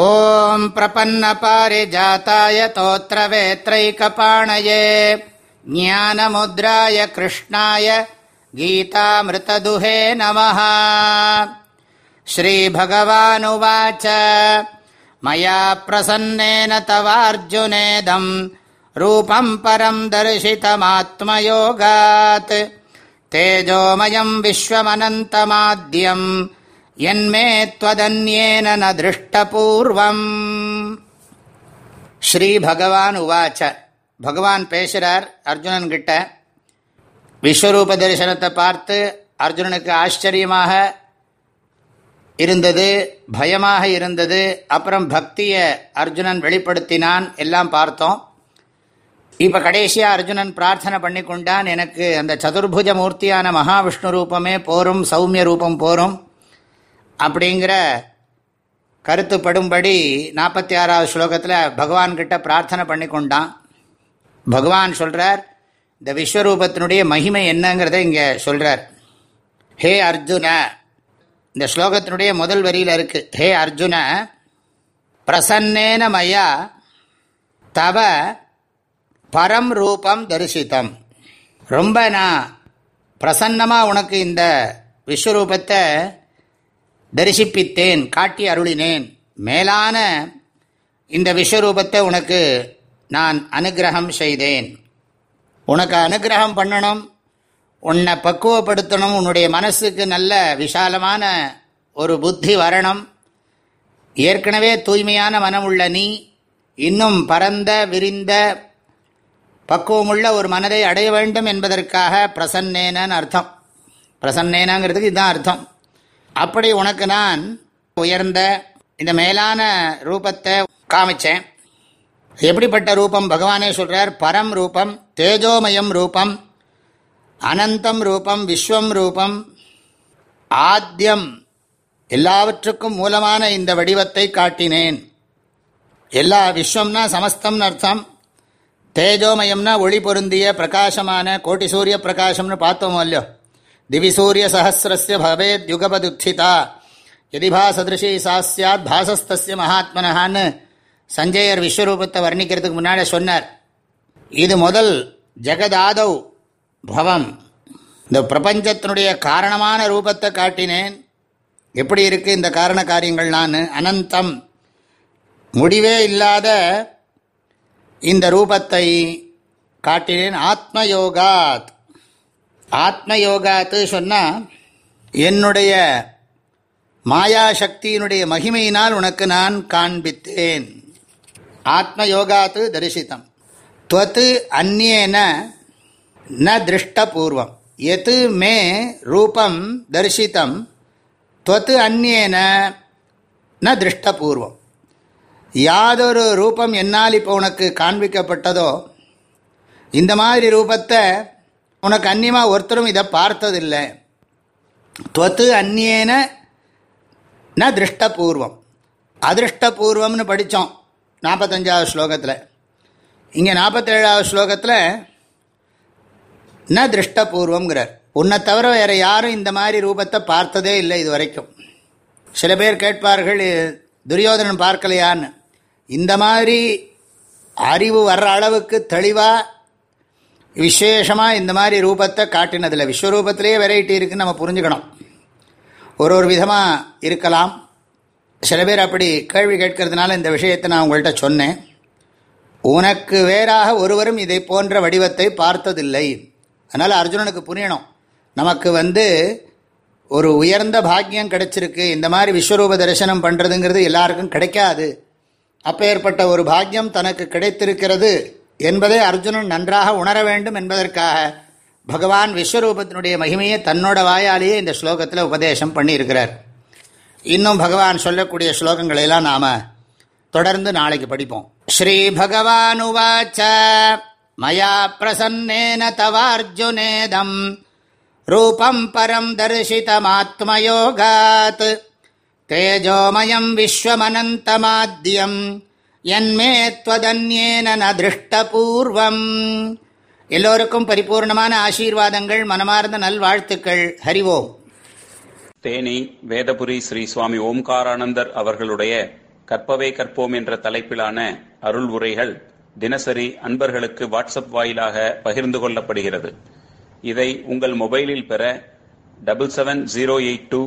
ॐ प्रपन्नपारिजाताय तोत्रवेत्रैकपाणये ज्ञानमुद्राय कृष्णाय गीतामृतदुहे नमः श्रीभगवानुवाच मया प्रसन्नेन तवार्जुनेदम् रूपम् परम् दर्शितमात्मयोगात् तेजोमयम् विश्वमनन्तमाद्यम् என்மே त्वदन्येन न दृष्टपूर्वम् ஸ்ரீ பகவான் உவாச்ச பகவான் பேசுகிறார் அர்ஜுனன் கிட்ட விஸ்வரூப தரிசனத்தை பார்த்து அர்ஜுனனுக்கு ஆச்சரியமாக இருந்தது பயமாக இருந்தது அப்புறம் பக்தியை அர்ஜுனன் வெளிப்படுத்தினான் எல்லாம் பார்த்தோம் இப்போ கடைசியாக அர்ஜுனன் பிரார்த்தனை பண்ணி கொண்டான் எனக்கு அந்த சதுர்புஜ மூர்த்தியான மகாவிஷ்ணு ரூபமே போரும் சௌமிய ரூபம் போரும் அப்படிங்கிற கருத்துப்படும்படி நாற்பத்தி ஆறாவது ஸ்லோகத்தில் பகவான்கிட்ட பிரார்த்தனை பண்ணி கொண்டான் பகவான் சொல்கிறார் இந்த விஸ்வரூபத்தினுடைய மகிமை என்னங்கிறத இங்கே சொல்கிறார் ஹே அர்ஜுன இந்த ஸ்லோகத்தினுடைய முதல் வரியில் இருக்குது ஹே அர்ஜுன பிரசன்னேன மயா தவ பரம் ரூபம் தரிசித்தம். ரொம்ப நான் பிரசன்னமாக உனக்கு இந்த விஸ்வரூபத்தை தரிசிப்பித்தேன் காட்டி அருளினேன். மேலான இந்த விஸ்வரூபத்தை உனக்கு நான் அனுகிரகம் செய்தேன். உனக்கு அனுகிரகம் பண்ணணும் உன்னை பக்குவப்படுத்தணும் உன்னுடைய மனசுக்கு நல்ல விசாலமான ஒரு புத்தி வரணும். ஏற்கனவே தூய்மையான மனம் உள்ள நீ இன்னும் பரந்த விரிந்த பக்குவமுள்ள ஒரு மனதை அடைய வேண்டும் என்பதற்காக பிரசன்னேனன்னு அர்த்தம். பிரசன்னேனாங்கிறதுக்கு இதுதான் அர்த்தம். அப்படி உனக்கு நான் உயர்ந்த இந்த மேலான ரூபத்தை காமிச்சேன். எப்படிப்பட்ட ரூபம்? பகவானே சொல்கிறார் பரம் ரூபம் தேஜோமயம் ரூபம் அனந்தம் ரூபம் விஸ்வம் ரூபம். ஆத்தியம் எல்லாவற்றுக்கும் மூலமான இந்த வடிவத்தை காட்டினேன். எல்லா விஸ்வம்னா சமஸ்தம்னு அர்த்தம். தேஜோமயம்னா ஒளி பொருந்திய பிரகாசமான கோட்டி சூரிய பிரகாசம்னு பார்த்தோமோ இல்லையோ? திவிசூரிய சஹசிரஸ்ய பவேத் யுகபதுத்திதா எதிபா சதிருஷி சாஸ்யாத் பாசஸ்தசிய மகாத்மனஹான்னு சஞ்சயர் விஸ்வரூபத்தை வர்ணிக்கிறதுக்கு முன்னாடி சொன்னார். இது முதல் ஜெகதாதவ் பவம். இந்த பிரபஞ்சத்தினுடைய காரணமான ரூபத்தை காட்டினேன். எப்படி இருக்குது இந்த காரண காரியங்கள் நான்? அனந்தம். முடிவே இல்லாத இந்த ரூபத்தை காட்டினேன். ஆத்மயோகாத். ஆத்ம யோகாத்து சொன்னால் என்னுடைய மாயாசக்தியினுடைய மகிமையினால் உனக்கு நான் காண்பித்தேன். ஆத்ம யோகாத்து தரிசித்தம். துவத்து அந்நேன ந திருஷ்டபூர்வம். எது மே ரூபம் தரிசித்தம். துவத்து அந்நேன ந திருஷ்டபூர்வம். யாதொரு ரூபம் என்னால் இப்போ உனக்கு காண்பிக்கப்பட்டதோ இந்த மாதிரி ரூபத்தை உனக்கு அந்நியமாக ஒருத்தரும் இதை பார்த்ததில்லை. துவத்து அந்நியேன ந திருஷ்டபூர்வம். அதிருஷ்டபூர்வம்னு படித்தோம் நாற்பத்தஞ்சாவது ஸ்லோகத்தில். இங்கே நாற்பத்தேழாவது ஸ்லோகத்தில் ந திருஷ்டபூர்வங்கிறார் உன்னை தவிர வேறு யாரும் இந்த மாதிரி ரூபத்தை பார்த்ததே இல்லை இது வரைக்கும் சில பேர் கேட்பார்கள் துரியோதனன் பார்க்கலையான்னு. இந்த மாதிரி அறிவு வர்ற அளவுக்கு தெளிவாக விசேஷமாக இந்த மாதிரி ரூபத்தை காட்டினதில்லை விஸ்வரூபத்திலே வெரைட்டி இருக்குன்னு நம்ம புரிஞ்சுக்கணும். ஒரு ஒரு விதமாக இருக்கலாம். சில பேர் அப்படி கேள்வி கேட்கறதுனால இந்த விஷயத்தை நான் உங்கள்கிட்ட சொன்னேன். உனக்கு வேறாக ஒருவரும் இதை போன்ற வடிவத்தை பார்த்ததில்லை. அதனால் அர்ஜுனனுக்கு புரியணும். நமக்கு வந்து ஒரு உயர்ந்த பாக்கியம் கிடைச்சிருக்கு. இந்த மாதிரி விஸ்வரூப தரிசனம் பண்ணுறதுங்கிறது எல்லாருக்கும் கிடைக்காது. அப்போ ஏற்பட்ட ஒரு பாக்கியம் தனக்கு கிடைத்திருக்கிறது. என்பதை அர்ஜுனன் நன்றாக உணர வேண்டும் என்பதற்காக பகவான் விஸ்வரூபத்தினுடைய மகிமையை தன்னோட வாயாலேயே இந்த ஸ்லோகத்தில் உபதேசம் பண்ணியிருக்கிறார். இன்னும் பகவான் சொல்லக்கூடிய ஸ்லோகங்களையெல்லாம் நாம் தொடர்ந்து நாளைக்கு படிப்போம். ஸ்ரீ பகவான் உவாச்ச. மயா பிரசன்னேன தவார்ஜுனேதம். ரூபம் பரம் தரிசிதமாத்மயோகாத். தேஜோமயம் விஸ்வமனந்தமாத்தியம் என்மே துவதன்யேன ந திருஷ்டபூர்வம் எல்லோருக்கும் பரிபூர்ணமான ஆசீர்வாதங்கள் மனமார்ந்த நல்வாழ்த்துக்கள். ஹரிவோம் தேனி வேதபுரி ஸ்ரீ சுவாமி ஓம்காரானந்தர் அவர்களுடைய கற்பவே கற்போம் என்ற தலைப்பிலான அருள் உரைகள் தினசரி அன்பர்களுக்கு வாட்ஸ்அப் வாயிலாக பகிர்ந்து கொள்ளப்படுகிறது. இதை உங்கள் மொபைலில் பெற double seven zero eight two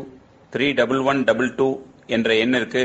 three double one double two என்ற எண்ணிற்கு